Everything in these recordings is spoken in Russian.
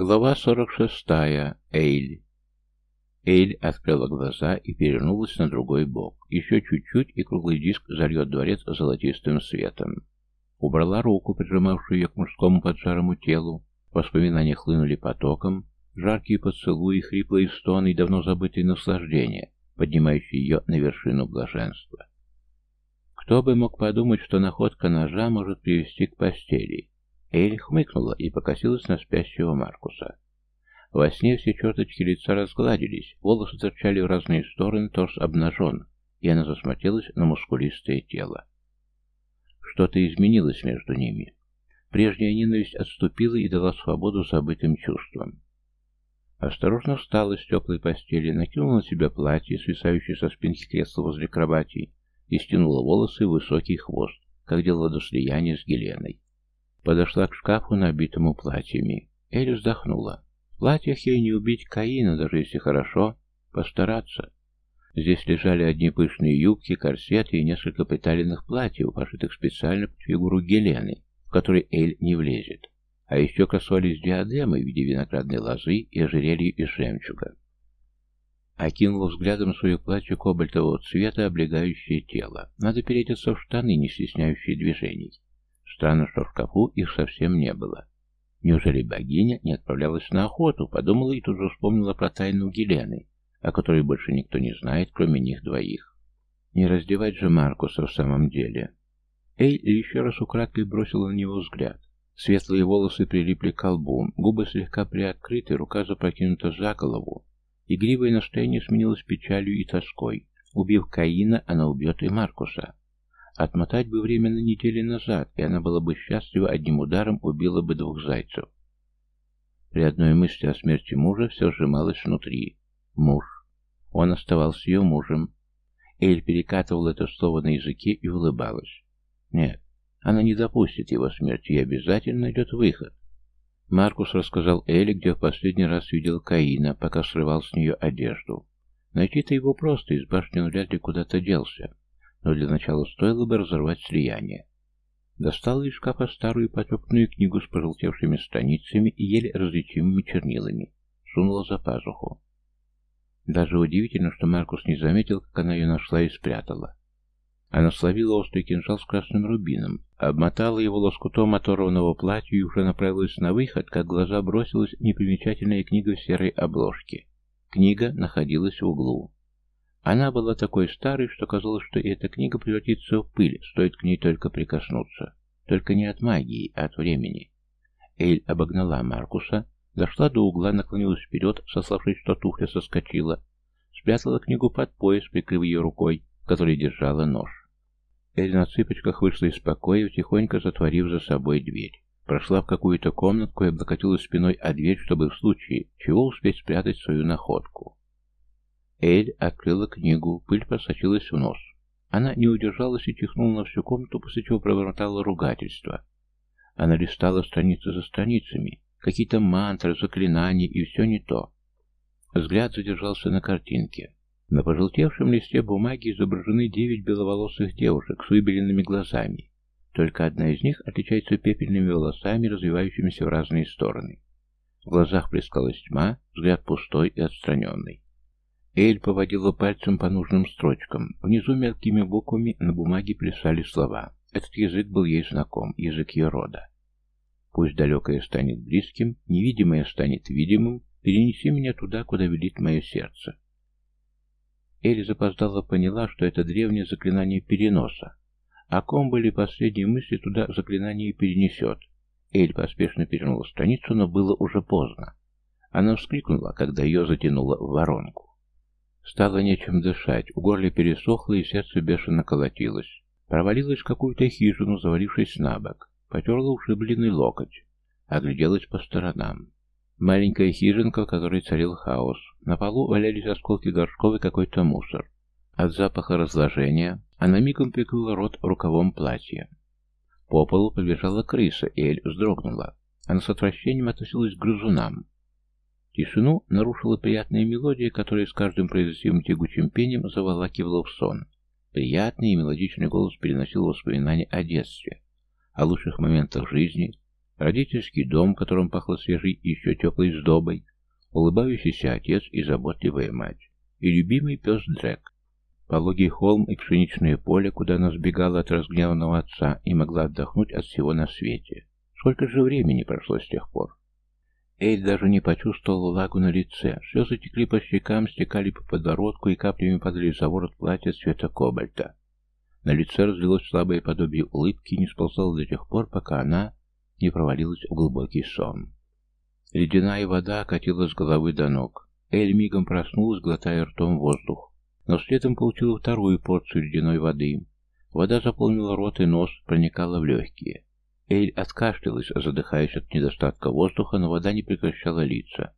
Глава 46. Эйль. Эйль открыла глаза и перевернулась на другой бок. Еще чуть-чуть, и круглый диск зальет дворец золотистым светом. Убрала руку, прижимавшую ее к мужскому поджарому телу. Воспоминания хлынули потоком. Жаркие поцелуи, хриплые стоны и давно забытые наслаждения, поднимающие ее на вершину блаженства. Кто бы мог подумать, что находка ножа может привести к постели. Эль хмыкнула и покосилась на спящего Маркуса. Во сне все черточки лица разгладились, волосы торчали в разные стороны, торс обнажен, и она засмотрелась на мускулистое тело. Что-то изменилось между ними. Прежняя ненависть отступила и дала свободу забытым чувствам. Осторожно встала с теплой постели, накинула на себя платье, свисающее со спинки кресла возле кровати, и стянула волосы в высокий хвост, как делала до слияния с Геленой. Подошла к шкафу, набитому платьями. Эль вздохнула. В платьях ей не убить Каина, даже если хорошо постараться. Здесь лежали одни пышные юбки, корсеты и несколько приталенных платьев, пошитых специально под фигуру Гелены, в которой Эль не влезет. А еще красовались диадемы в виде виноградной лозы и ожерелья из жемчуга. Окинула взглядом свое платье кобальтового цвета, облегающее тело. Надо переодеться в штаны, не стесняющие движений. Странно, что в шкафу их совсем не было. Неужели богиня не отправлялась на охоту? Подумала и тут же вспомнила про тайну Гелены, о которой больше никто не знает, кроме них двоих. Не раздевать же Маркуса в самом деле. Эй еще раз украдкой бросила на него взгляд. Светлые волосы прилипли к колбу, губы слегка приоткрыты, рука запрокинута за голову. Игривое настроение сменилось печалью и тоской. Убив Каина, она убьет и Маркуса. Отмотать бы время на недели назад, и она была бы счастлива, одним ударом убила бы двух зайцев. При одной мысли о смерти мужа все сжималось внутри. Муж. Он оставался ее мужем. Эль перекатывал это слово на языке и улыбалась. Нет, она не допустит его смерти и обязательно найдет выход. Маркус рассказал Элли, где в последний раз видел Каина, пока срывал с нее одежду. Найти-то его просто, из башни он вряд ли куда-то делся но для начала стоило бы разорвать слияние. Достала из шкафа старую потрепанную книгу с пожелтевшими страницами и еле различимыми чернилами. Сунула за пазуху. Даже удивительно, что Маркус не заметил, как она ее нашла и спрятала. Она словила острый кинжал с красным рубином, обмотала его лоскутом оторванного платья и уже направилась на выход, как глаза бросилась непримечательная книга в серой обложке. Книга находилась в углу. Она была такой старой, что казалось, что эта книга превратится в пыль, стоит к ней только прикоснуться. Только не от магии, а от времени. Эйль обогнала Маркуса, дошла до угла, наклонилась вперед, сославшись, что туфля соскочила, спрятала книгу под пояс, прикрыв ее рукой, которой держала нож. Эль на цыпочках вышла из покоя, тихонько затворив за собой дверь. Прошла в какую-то комнатку и облокотилась спиной о дверь, чтобы в случае чего успеть спрятать свою находку. Эль открыла книгу, пыль просочилась в нос. Она не удержалась и чихнула на всю комнату, после чего пробормотала ругательство. Она листала страницы за страницами, какие-то мантры, заклинания, и все не то. Взгляд задержался на картинке. На пожелтевшем листе бумаги изображены девять беловолосых девушек с выбеленными глазами. Только одна из них отличается пепельными волосами, развивающимися в разные стороны. В глазах плескалась тьма, взгляд пустой и отстраненный. Эль поводила пальцем по нужным строчкам. Внизу мелкими буквами на бумаге плясали слова. Этот язык был ей знаком, язык ее рода. Пусть далекое станет близким, невидимое станет видимым, перенеси меня туда, куда велит мое сердце. Эль запоздала поняла, что это древнее заклинание переноса. О ком были последние мысли, туда заклинание перенесет. Эль поспешно перевернула страницу, но было уже поздно. Она вскрикнула, когда ее затянуло в воронку. Стало нечем дышать, у горла пересохло и сердце бешено колотилось. Провалилась в какую-то хижину, завалившись на бок. Потерла ушибленный локоть. Огляделась по сторонам. Маленькая хижинка, в которой царил хаос. На полу валялись осколки горшков и какой-то мусор. От запаха разложения она мигом прикрыла рот рукавом платья. По полу побежала крыса, и Эль вздрогнула. Она с отвращением относилась к грызунам. Тишину нарушила приятная мелодия, которая с каждым произносимым тягучим пением заволакивала в сон. Приятный и мелодичный голос переносил воспоминания о детстве, о лучших моментах жизни, родительский дом, в котором пахло свежей и еще теплой сдобой, улыбающийся отец и заботливая мать, и любимый пес Дрек. Пологий холм и пшеничное поле, куда она сбегала от разгневанного отца и могла отдохнуть от всего на свете. Сколько же времени прошло с тех пор? Эйд даже не почувствовал влагу на лице. Слезы текли по щекам, стекали по подбородку и каплями падали за ворот платья цвета кобальта. На лице разлилось слабое подобие улыбки и не сползало до тех пор, пока она не провалилась в глубокий сон. Ледяная вода окатила с головы до ног. Эль мигом проснулась, глотая ртом воздух. Но следом получила вторую порцию ледяной воды. Вода заполнила рот и нос, проникала в легкие. Эль откашлялась, задыхаясь от недостатка воздуха, но вода не прекращала литься.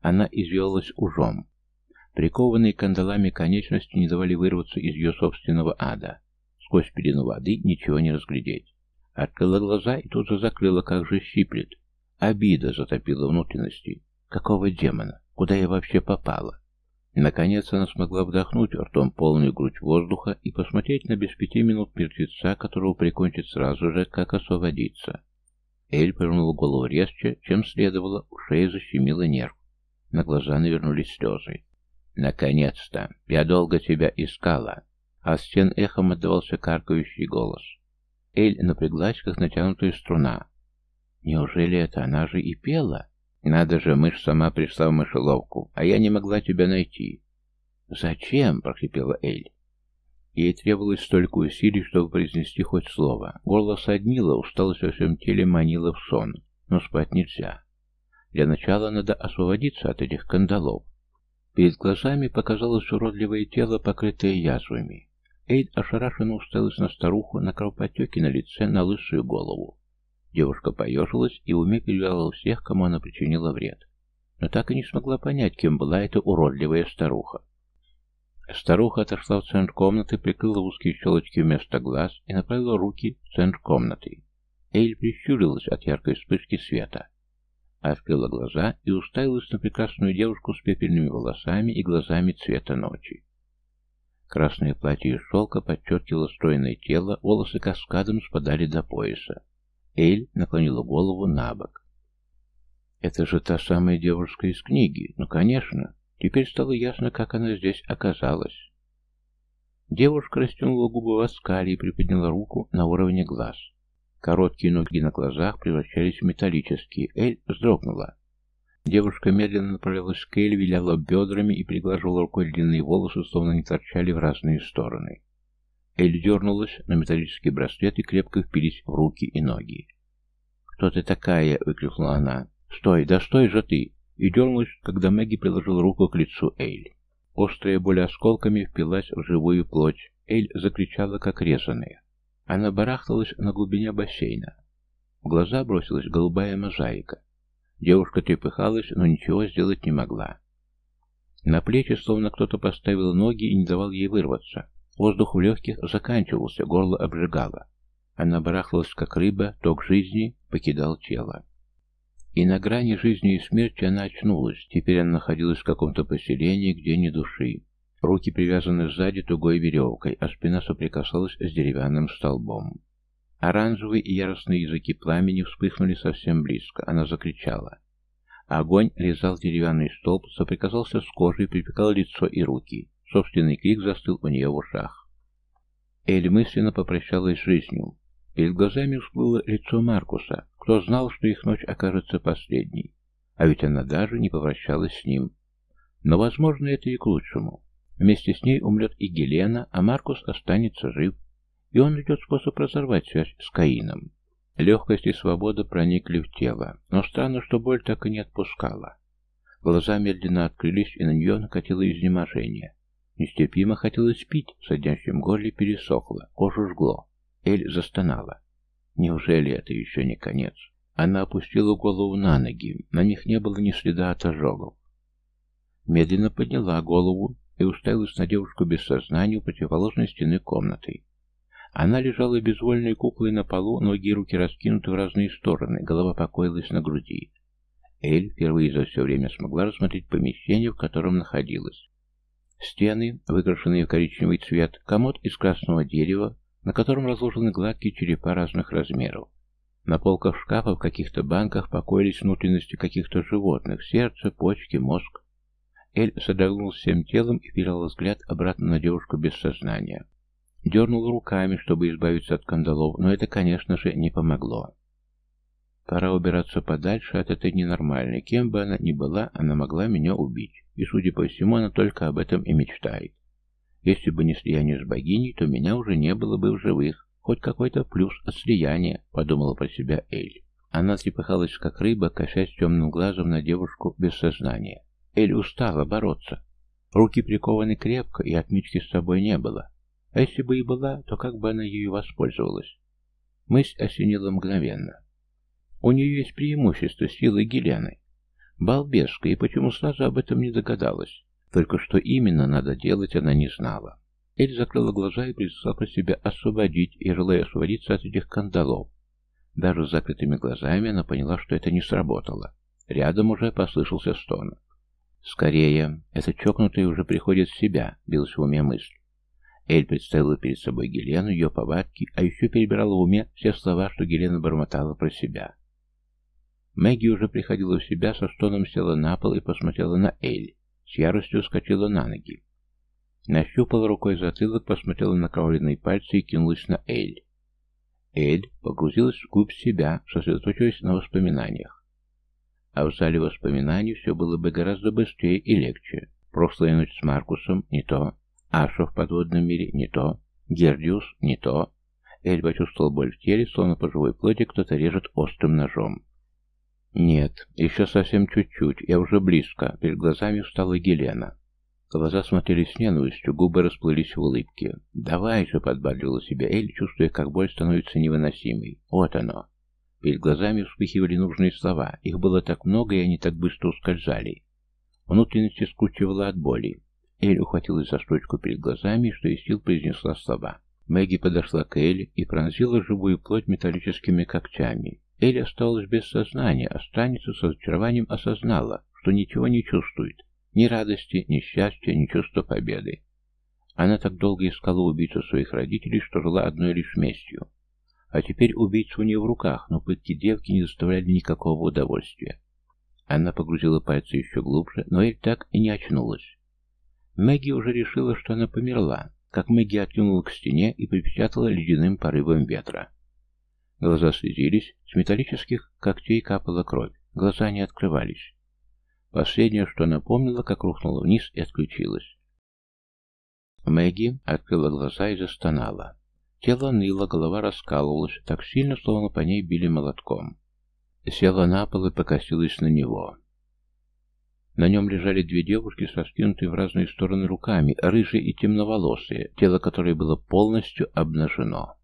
Она извелась ужом. Прикованные кандалами конечности не давали вырваться из ее собственного ада. Сквозь пелену воды ничего не разглядеть. Открыла глаза и тут же закрыла, как же щиплет. Обида затопила внутренности. Какого демона? Куда я вообще попала? Наконец она смогла вдохнуть ртом полную грудь воздуха и посмотреть на без пяти минут мертвеца, которого прикончит сразу же, как освободиться. Эль повернул голову резче, чем следовало, у шеи защемило нерв. На глаза навернулись слезы. «Наконец-то! Я долго тебя искала!» А стен эхом отдавался каркающий голос. Эль напряглась, как натянутая струна. «Неужели это она же и пела?» «Надо же, мышь сама пришла в мышеловку, а я не могла тебя найти». «Зачем?» — прохрипела Эль. Ей требовалось столько усилий, чтобы произнести хоть слово. Горло соднило, усталость во всем теле манила в сон. Но спать нельзя. Для начала надо освободиться от этих кандалов. Перед глазами показалось уродливое тело, покрытое язвами. Эйд ошарашенно уставилась на старуху, на кровоподтеки на лице, на лысую голову. Девушка поежилась и в уме перевела всех, кому она причинила вред. Но так и не смогла понять, кем была эта уродливая старуха. Старуха отошла в центр комнаты, прикрыла узкие щелочки вместо глаз и направила руки в центр комнаты. Эйль прищурилась от яркой вспышки света. Открыла глаза и уставилась на прекрасную девушку с пепельными волосами и глазами цвета ночи. Красное платье из шелка подчеркивало стройное тело, волосы каскадом спадали до пояса. Эль наклонила голову на бок. «Это же та самая девушка из книги. Ну, конечно. Теперь стало ясно, как она здесь оказалась». Девушка растянула губы в оскале и приподняла руку на уровне глаз. Короткие ноги на глазах превращались в металлические. Эль вздрогнула. Девушка медленно направлялась к Эль, виляла бедрами и приглаживала рукой длинные волосы, словно они торчали в разные стороны. Эль дернулась, но металлические браслеты крепко впились в руки и ноги. «Кто ты такая?» — выкрикнула она. «Стой, да стой же ты!» И дернулась, когда Мэгги приложила руку к лицу Эль. Острая боль осколками впилась в живую плоть. Эль закричала, как резаная. Она барахталась на глубине бассейна. В глаза бросилась голубая мозаика. Девушка трепыхалась, но ничего сделать не могла. На плечи словно кто-то поставил ноги и не давал ей вырваться. Воздух в легких заканчивался, горло обжигало. Она барахлась, как рыба, ток жизни покидал тело. И на грани жизни и смерти она очнулась. Теперь она находилась в каком-то поселении, где ни души. Руки привязаны сзади тугой веревкой, а спина соприкасалась с деревянным столбом. Оранжевые и яростные языки пламени вспыхнули совсем близко. Она закричала. Огонь лизал деревянный столб, соприкасался с кожей, припекал лицо и руки. Собственный крик застыл у нее в ушах. Эль мысленно попрощалась с жизнью. Перед глазами всплыло лицо Маркуса. Кто знал, что их ночь окажется последней? А ведь она даже не попрощалась с ним. Но, возможно, это и к лучшему. Вместе с ней умрет и Гелена, а Маркус останется жив, и он найдет способ разорвать связь с Каином. Легкость и свобода проникли в тело, но странно, что боль так и не отпускала. Глаза медленно открылись, и на нее накатило изнеможение. Нестерпимо хотелось пить, в соднящем горле пересохло, кожу жгло. Эль застонала. Неужели это еще не конец? Она опустила голову на ноги, на них не было ни следа от ожогов. Медленно подняла голову и уставилась на девушку без сознания у противоположной стены комнаты. Она лежала безвольной куклой на полу, ноги и руки раскинуты в разные стороны, голова покоилась на груди. Эль впервые за все время смогла рассмотреть помещение, в котором находилась. Стены, выкрашенные в коричневый цвет, комод из красного дерева, на котором разложены гладкие черепа разных размеров. На полках шкафа в каких-то банках покоились внутренности каких-то животных, сердце, почки, мозг. Эль содрогнулся всем телом и перевел взгляд обратно на девушку без сознания. Дернул руками, чтобы избавиться от кандалов, но это, конечно же, не помогло. Пора убираться подальше от этой ненормальной. Кем бы она ни была, она могла меня убить. И, судя по всему, она только об этом и мечтает. Если бы не слияние с богиней, то меня уже не было бы в живых. Хоть какой-то плюс от слияния, подумала про себя Эль. Она трепыхалась, как рыба, косясь темным глазом на девушку без сознания. Эль устала бороться. Руки прикованы крепко, и отмычки с собой не было. А если бы и была, то как бы она ею воспользовалась? Мысль осенила мгновенно. У нее есть преимущество силы Гелены. Балбеска, и почему сразу об этом не догадалась? Только что именно надо делать, она не знала. Эль закрыла глаза и принесла про себя освободить, и желая освободиться от этих кандалов. Даже с закрытыми глазами она поняла, что это не сработало. Рядом уже послышался стон. «Скорее! Это чокнутый уже приходит в себя», — билась в уме мысль. Эль представила перед собой Гелену, ее повадки, а еще перебирала в уме все слова, что Гелена бормотала про себя. Мэгги уже приходила в себя, со стоном села на пол и посмотрела на Эль. С яростью скочила на ноги. Нащупала рукой затылок, посмотрела на кровленные пальцы и кинулась на Эль. Эль погрузилась вглубь себя, сосредоточилась на воспоминаниях. А в зале воспоминаний все было бы гораздо быстрее и легче. Прошлая ночь с Маркусом не то, Аша в подводном мире не то, Гердиус не то. Эль почувствовал боль в теле, словно по живой плоти кто-то режет острым ножом. Нет, еще совсем чуть-чуть, я уже близко. Перед глазами встала Гелена. Глаза смотрели с ненавистью, губы расплылись в улыбке. «Давай же!» — подбадривала себя Эль, чувствуя, как боль становится невыносимой. «Вот оно!» Перед глазами вспыхивали нужные слова. Их было так много, и они так быстро ускользали. Внутренности скручивала от боли. Эль ухватилась за строчку перед глазами что из сил, произнесла слова. Мэгги подошла к Эль и пронзила живую плоть металлическими когтями. Элли осталась без сознания, а станица с разочарованием осознала, что ничего не чувствует. Ни радости, ни счастья, ни чувства победы. Она так долго искала убийцу своих родителей, что жила одной лишь местью. А теперь убийца у нее в руках, но пытки девки не доставляли никакого удовольствия. Она погрузила пальцы еще глубже, но Эль так и не очнулась. Мэгги уже решила, что она померла, как Мэгги откинула к стене и припечатала ледяным порывом ветра. Глаза слезились, с металлических когтей капала кровь, глаза не открывались. Последнее, что она помнила, как рухнула вниз и отключилась. Мэгги открыла глаза и застонала. Тело ныло, голова раскалывалась, так сильно, словно по ней били молотком. Села на пол и покосилась на него. На нем лежали две девушки со скинутыми в разные стороны руками, рыжие и темноволосые, тело которой было полностью обнажено.